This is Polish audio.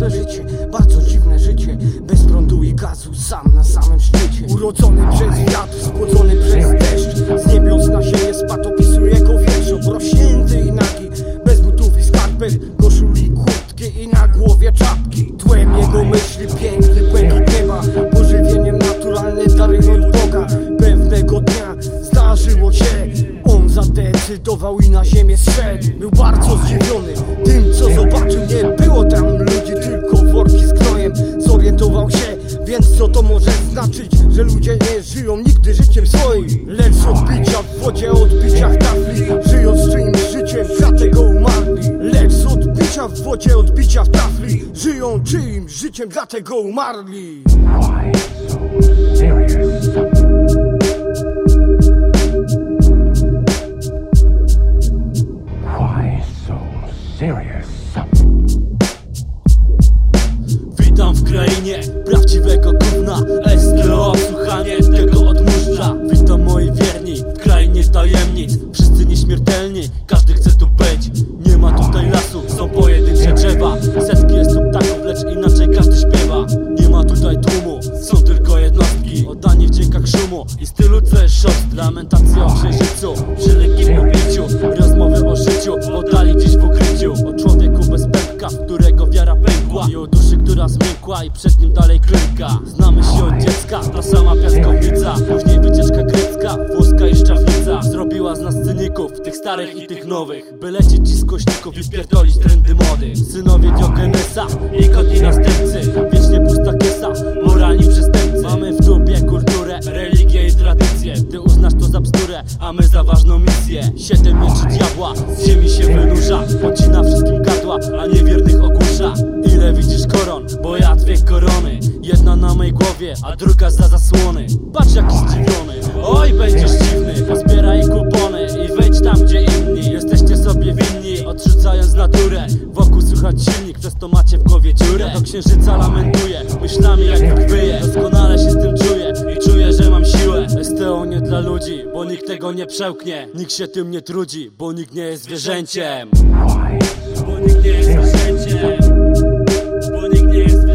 własne życie Bardzo dziwne życie. Bez prądu i gazu, sam na samym szczycie. Urodzony przez wiatr, spłodzony przez deszcz. Z niebios na ziemię spadł, opisuje go wiersz Obrośnięty i nagi, bez butów i skarpet. Koszuli, kurtki i na głowie czapki. Tłem jego myśli, piękny błękit nieba. Pożywieniem naturalne, darem od Boga. Pewnego dnia zdarzyło się wstał i na ziemię zszedł. Był bardzo zdziwiony tym co zobaczył. Nie było tam ludzi, tylko worki z gnojem. Zorientował się, więc co to może znaczyć Że ludzie nie żyją nigdy życiem swoim. Lecz odbicia w wodzie, odbicia w tafli Żyją z czyimś życiem, dlatego umarli. Lecz odbicia w wodzie, odbicia w tafli Żyją czyimś życiem, dlatego umarli serious? Jest szok Lamentacje o księżycu, przy lekkim pobiciu Rozmowy o życiu, oddali gdzieś w ukryciu O człowieku bez pępka, w którego wiara pękła I o duszy, która zmiękła i przed nim dalej klęka Znamy się od dziecka, ta sama piaskownica Później wycieczka grecka, włoska i szczawnica Zrobiła z nas cyników, tych starych i tych nowych By lecieć ci z kośników i wpierdolić trendy mody. Synowie Diogenesa i godni następcy Wiecznie pusta kiesa, moralni przestępcy bzdurę, a my za ważną misję Siedem mieczy diabła, z ziemi się wynurza Podcina wszystkim gardła, a niewiernych ogłusza. Ile widzisz koron, bo ja dwie korony. Jedna na mojej głowie, a druga za zasłony. Patrz jaki zdziwiony, oj będziesz dziwny. Pozbieraj kupony i wejdź tam gdzie inni. Jesteście sobie winni, odrzucając naturę. Wokół słychać silnik, przez to macie w głowie dziurę. Do księżyca lamentuję, myślami jak chwyję ludzi, bo nikt tego nie przełknie. Nikt się tym nie trudzi, bo nikt nie jest zwierzęciem. Bo nikt nie jest zwierzęciem. Bo nikt nie jest